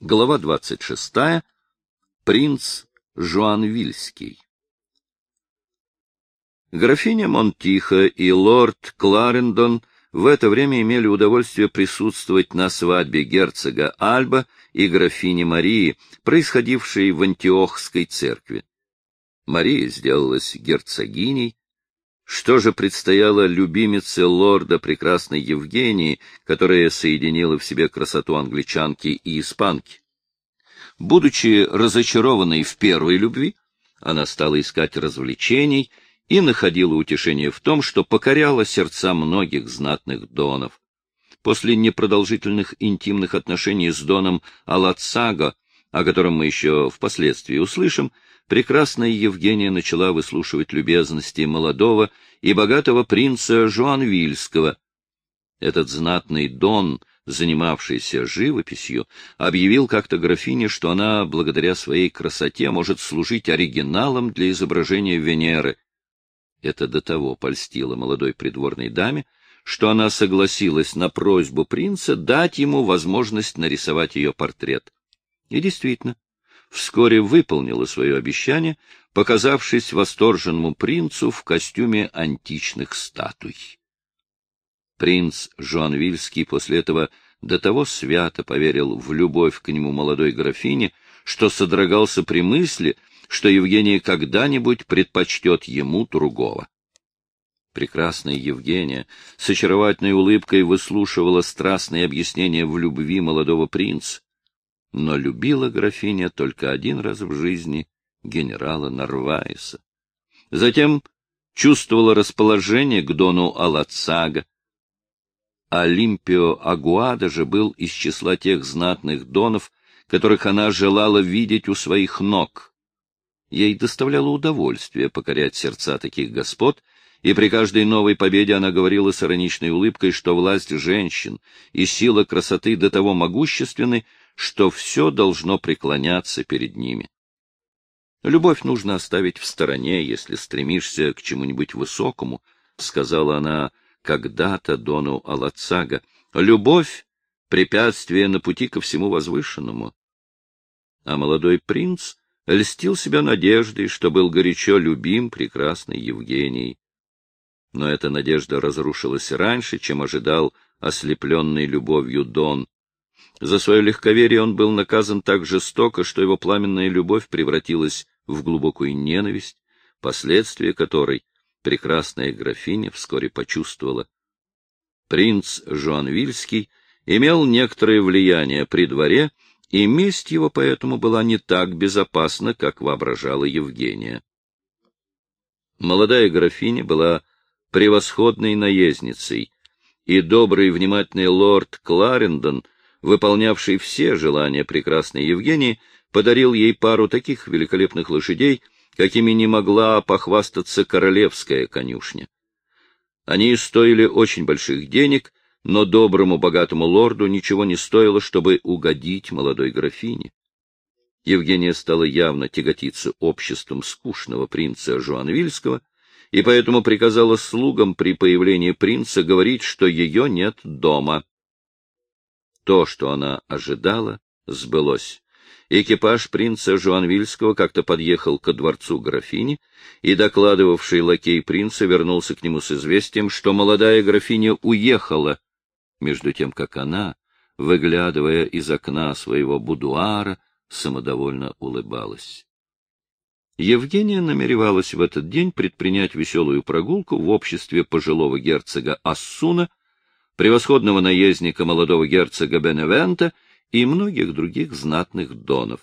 Глава 26. Принц Жуанвильский. Графиня Монтиха и лорд Кларендон в это время имели удовольствие присутствовать на свадьбе герцога Альба и графини Марии, происходившей в Антиохской церкви. Мария сделалась герцогиней, что же предстояло любимице лорда прекрасной Евгении, которая соединила в себе красоту англичанки и испанки? Будучи разочарованной в первой любви, она стала искать развлечений и находила утешение в том, что покоряла сердца многих знатных донов. После непродолжительных интимных отношений с доном Алацаго, о котором мы еще впоследствии услышим, прекрасная Евгения начала выслушивать любезности молодого и богатого принца Жуанвильского. Этот знатный дон, занимавшийся живописью, объявил как-то графине, что она, благодаря своей красоте, может служить оригиналом для изображения Венеры. Это до того польстило молодой придворной даме, что она согласилась на просьбу принца дать ему возможность нарисовать ее портрет. И действительно, вскоре выполнила свое обещание, показавшись восторженному принцу в костюме античных статуй. Принц Жуанвильский после этого до того свято поверил в любовь к нему молодой графине, что содрогался при мысли, что Евгения когда-нибудь предпочтет ему другого. Прекрасная Евгения с очаровательной улыбкой выслушивала страстные объяснения в любви молодого принца но любила графиня только один раз в жизни генерала Нарваеса. Затем чувствовала расположение к дону Алацага. Олимпио Агуада же был из числа тех знатных донов, которых она желала видеть у своих ног. Ей доставляло удовольствие покорять сердца таких господ, и при каждой новой победе она говорила с ироничной улыбкой, что власть женщин и сила красоты до того могущественны, что все должно преклоняться перед ними. Любовь нужно оставить в стороне, если стремишься к чему-нибудь высокому, — сказала она когда-то Дону Алацага. Любовь — препятствие на пути ко всему возвышенному. А молодой принц льстил себя надеждой, что был горячо любим прекрасной Евгенией. Но эта надежда разрушилась раньше, чем ожидал ослепленный любовью Дон. За свое легковерие он был наказан так жестоко, что его пламенная любовь превратилась в глубокую ненависть, последствия которой прекрасная графиня вскоре почувствовала. Принц Жуанвильский имел некоторое влияние при дворе, и месть его поэтому была не так безопасна, как воображала Евгения. Молодая графиня была превосходной наездницей, и добрый и внимательный лорд Кларендон — выполнявший все желания прекрасной Евгении, подарил ей пару таких великолепных лошадей, какими не могла похвастаться королевская конюшня. Они стоили очень больших денег, но доброму богатому лорду ничего не стоило, чтобы угодить молодой графине. Евгения стала явно тяготиться обществом скучного принца Жуанвильского, и поэтому приказала слугам при появлении принца говорить, что ее нет дома. То, что она ожидала, сбылось. Экипаж принца Жуанвильского как-то подъехал ко дворцу графини, и докладывавший лакей принца вернулся к нему с известием, что молодая графиня уехала, между тем как она, выглядывая из окна своего будуара, самодовольно улыбалась. Евгения намеревалась в этот день предпринять веселую прогулку в обществе пожилого герцога Ассуна, превосходного наездника молодого герцога Беневента и многих других знатных донов.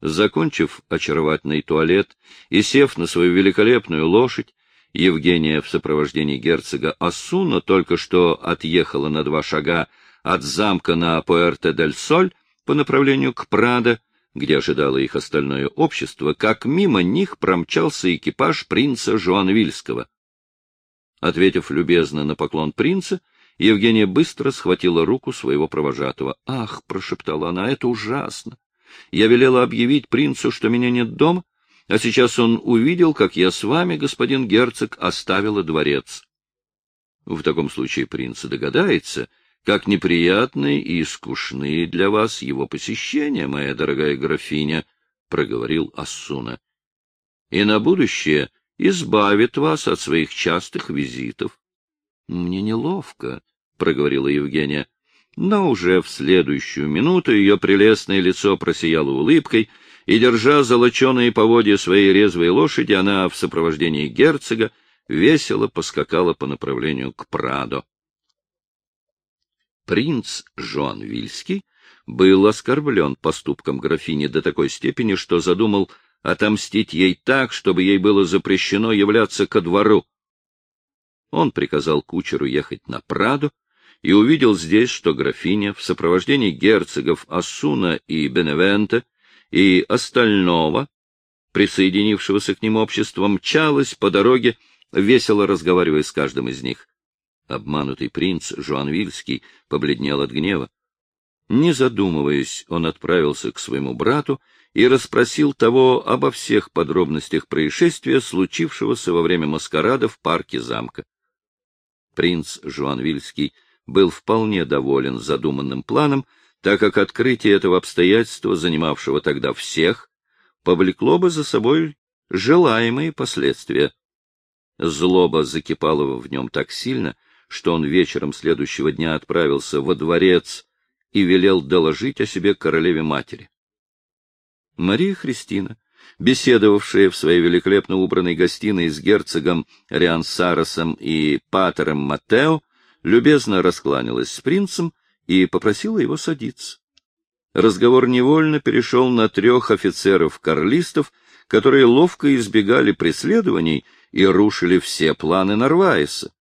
Закончив очаровательный туалет и сев на свою великолепную лошадь, Евгения в сопровождении герцога Ассуна только что отъехала на два шага от замка на Пуэрте-дель-Соль по направлению к Прадо, где ожидало их остальное общество, как мимо них промчался экипаж принца Жуанвильского. Ответив любезно на поклон принца, Евгения быстро схватила руку своего провожатого. — Ах, — прошептала она, — это ужасно. Я велела объявить принцу, что меня нет дома, а сейчас он увидел, как я с вами, господин герцог, оставила дворец. В таком случае принц догадается, как неприятны и скучны для вас его посещения, моя дорогая графиня, — проговорил Ассуна. — И на будущее избавит вас от своих частых визитов. — Мне неловко, — проговорила Евгения. Но уже в следующую минуту ее прелестное лицо просияло улыбкой, и, держа золоченые поводья своей резвой лошади, она в сопровождении герцога весело поскакала по направлению к Прадо. Принц Жон Вильский был оскорблен поступком графини до такой степени, что задумал отомстить ей так, чтобы ей было запрещено являться ко двору. Он приказал кучеру ехать на Прадо и увидел здесь, что графиня в сопровождении герцогов Асуна и Беневента и остального, присоединившегося к ним общества, мчалась по дороге, весело разговаривая с каждым из них. Обманутый принц Жуан Вильский побледнел от гнева. Не задумываясь, он отправился к своему брату и расспросил того обо всех подробностях происшествия, случившегося во время маскарада в парке замка. Принц Жуан Вильский был вполне доволен задуманным планом, так как открытие этого обстоятельства, занимавшего тогда всех, повлекло бы за собой желаемые последствия. Злоба закипала в нем так сильно, что он вечером следующего дня отправился во дворец и велел доложить о себе королеве-матери. Мария Христина, беседовавшая в своей великолепно убранной гостиной с герцогом Риансаросом и патером Матео, любезно раскланялась с принцем и попросила его садиться. Разговор невольно перешел на трех офицеров-карлистов, которые ловко избегали преследований и рушили все планы Нарваеса.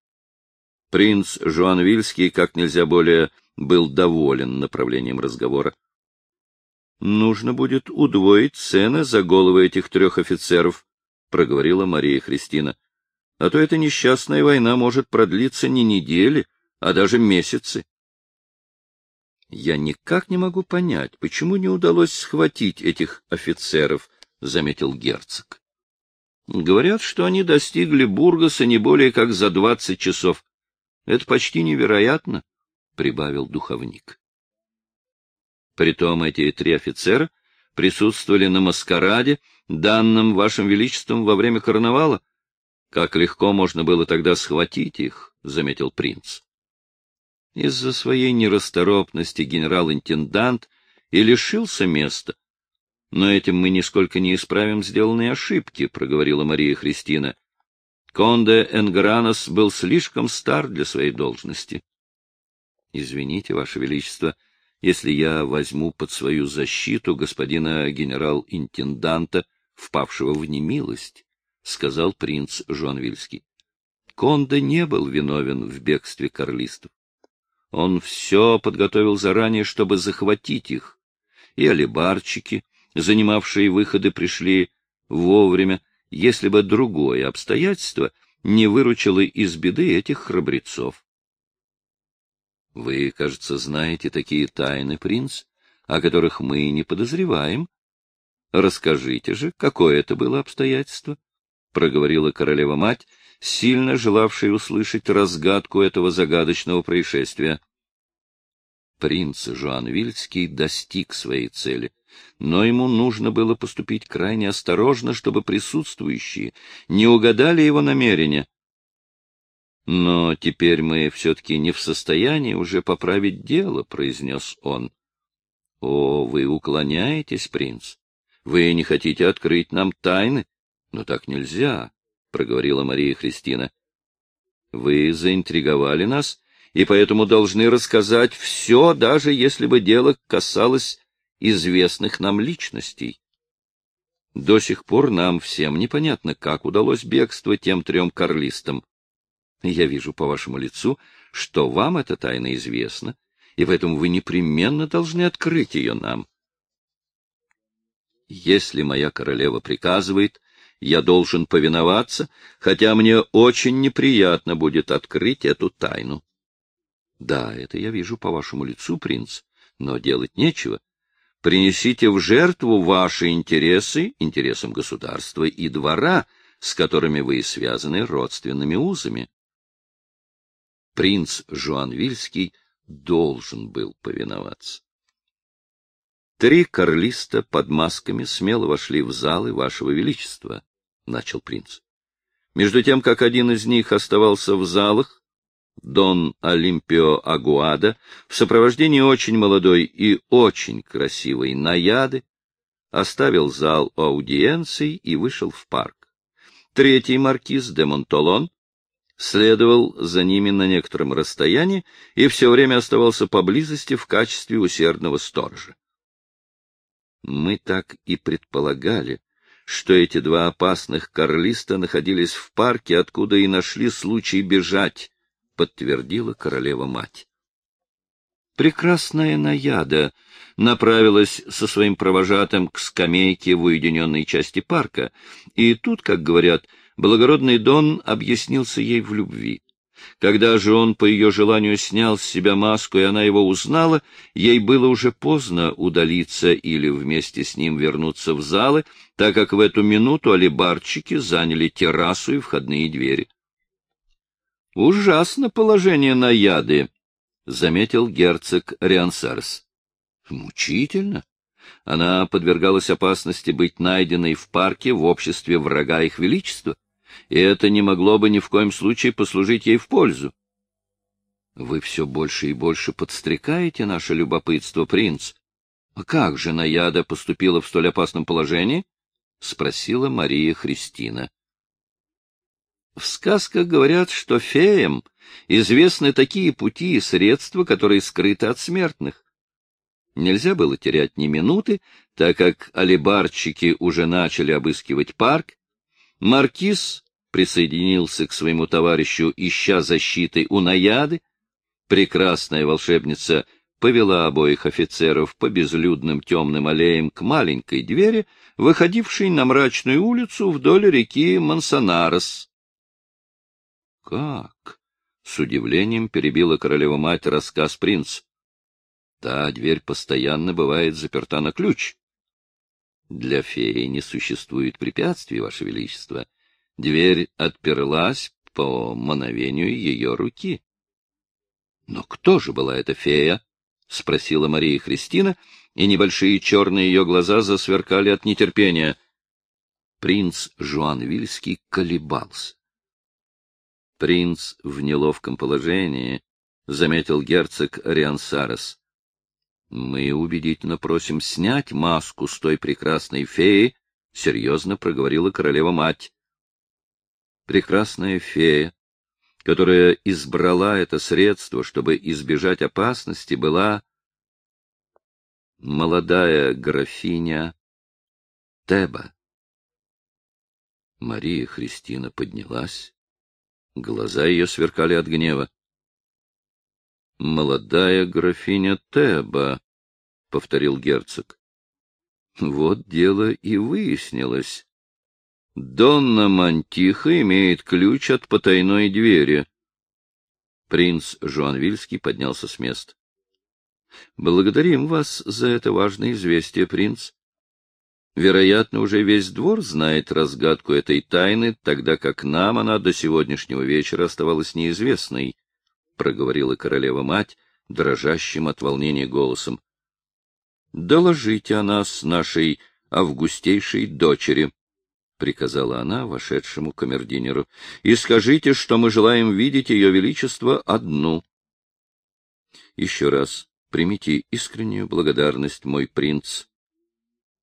Принц Жуанвильский как нельзя более был доволен направлением разговора. — Нужно будет удвоить цены за головы этих трех офицеров, — проговорила Мария Христина. — А то эта несчастная война может продлиться не недели, а даже месяцы. Я никак не могу понять, почему не удалось схватить этих офицеров, — заметил герцог. Говорят, что они достигли Бургаса не более как за двадцать часов. Это почти невероятно, — прибавил духовник. Притом эти три офицера присутствовали на маскараде, данном вашим величеством во время карнавала. Как легко можно было тогда схватить их, — заметил принц. Из-за своей нерасторопности генерал-интендант и лишился места. Но этим мы нисколько не исправим сделанные ошибки, — проговорила Мария Христина. Конде Энгранос был слишком стар для своей должности. Извините, Ваше Величество, если я возьму под свою защиту господина генерал-интенданта, впавшего в немилость, — сказал принц Жуанвильский. Конде не был виновен в бегстве карлистов. Он все подготовил заранее, чтобы захватить их. И алибарчики, занимавшие выходы, пришли вовремя, если бы другое обстоятельство не выручило из беды этих храбрецов. Вы, кажется, знаете такие тайны, принц, о которых мы не подозреваем. Расскажите же, какое это было обстоятельство? — проговорила королева-мать, сильно желавший услышать разгадку этого загадочного происшествия. Принц Жуан Вильский достиг своей цели, но ему нужно было поступить крайне осторожно, чтобы присутствующие не угадали его намерения. Но теперь мы все-таки не в состоянии уже поправить дело, — произнес он. — О, вы уклоняетесь, принц. Вы не хотите открыть нам тайны? Но так нельзя проговорила Мария Христина. Вы заинтриговали нас и поэтому должны рассказать все, даже если бы дело касалось известных нам личностей. До сих пор нам всем непонятно, как удалось бегство тем трем карлистам. Я вижу по вашему лицу, что вам эта тайна известна, и поэтому вы непременно должны открыть ее нам. Если моя королева приказывает, я должен повиноваться, хотя мне очень неприятно будет открыть эту тайну. Да, это я вижу по вашему лицу, принц, но делать нечего. Принесите в жертву ваши интересы, интересам государства и двора, с которыми вы связаны родственными узами. Принц Жуан Вильский должен был повиноваться. Три карлиста под масками смело вошли в залы вашего величества, — начал принц. Между тем, как один из них оставался в залах, Дон Олимпио Агуада, в сопровождении очень молодой и очень красивой наяды, оставил зал аудиенций и вышел в парк. Третий маркиз де Монтолон следовал за ними на некотором расстоянии и все время оставался поблизости в качестве усердного сторожа. Мы так и предполагали, что эти два опасных карлиста находились в парке, откуда и нашли случай бежать, — подтвердила королева-мать. Прекрасная наяда направилась со своим провожатым к скамейке в уединенной части парка, и тут, как говорят, благородный Дон объяснился ей в любви. Когда же он по ее желанию снял с себя маску, и она его узнала, ей было уже поздно удалиться или вместе с ним вернуться в залы, так как в эту минуту алибарчики заняли террасу и входные двери. — Ужасно положение на яды, — заметил герцог Риансарс. — Мучительно. Она подвергалась опасности быть найденной в парке в обществе врага их величества и это не могло бы ни в коем случае послужить ей в пользу. — Вы все больше и больше подстрекаете наше любопытство, принц. А как же Наяда поступила в столь опасном положении? — спросила Мария Христина. В сказках говорят, что феям известны такие пути и средства, которые скрыты от смертных. Нельзя было терять ни минуты, так как алибарчики уже начали обыскивать парк. Маркиз присоединился к своему товарищу, ища защиты у наяды. Прекрасная волшебница повела обоих офицеров по безлюдным темным аллеям к маленькой двери, выходившей на мрачную улицу вдоль реки Мансонарес. — Как? — с удивлением перебила королева-мать рассказ принц. — Та дверь постоянно бывает заперта на ключ. — Для феи не существует препятствий, Ваше Величество. Дверь отперлась по мановению ее руки. — Но кто же была эта фея? — спросила Мария Христина, и небольшие черные ее глаза засверкали от нетерпения. Принц Жуан Вильский колебался. Принц в неловком положении, — заметил герцог Риансарес. — Мы убедительно просим снять маску с той прекрасной феи, — серьезно проговорила королева-мать прекрасная фея, которая избрала это средство, чтобы избежать опасности, была молодая графиня Теба. Мария Христина поднялась. Глаза ее сверкали от гнева. — Молодая графиня Теба, — повторил герцог. — Вот дело и выяснилось. Донна Мантиха имеет ключ от потайной двери. Принц Жуанвильский поднялся с места. — Благодарим вас за это важное известие, принц. Вероятно, уже весь двор знает разгадку этой тайны, тогда как нам она до сегодняшнего вечера оставалась неизвестной, — проговорила королева-мать, дрожащим от волнения голосом. — Доложите о нас нашей августейшей дочери. — приказала она вошедшему камердинеру, — и скажите, что мы желаем видеть ее величество одну. Еще раз примите искреннюю благодарность, мой принц.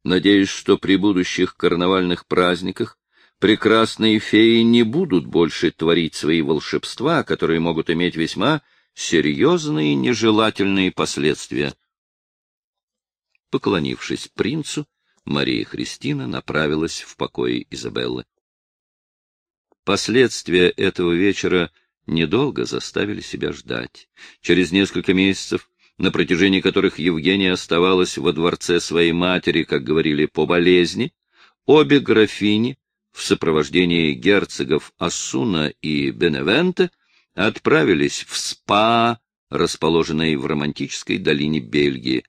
Надеюсь, что при будущих карнавальных праздниках прекрасные феи не будут больше творить свои волшебства, которые могут иметь весьма серьезные нежелательные последствия. Поклонившись принцу, Мария Христина направилась в покои Изабеллы. Последствия этого вечера недолго заставили себя ждать. Через несколько месяцев, на протяжении которых Евгения оставалась во дворце своей матери, как говорили, по болезни, обе графини в сопровождении герцогов Ассуна и Беневенте отправились в СПА, расположенной в романтической долине Бельгии.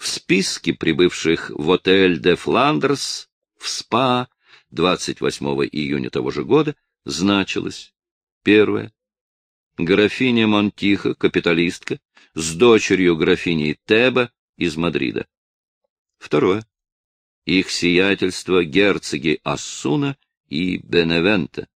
В списке прибывших в отель де Фландерс в СПА 28 июня того же года значилось первое графиня Монтиха, капиталистка, с дочерью графиней Теба из Мадрида. Второе. Их сиятельство герцоги Ассуна и Беневента,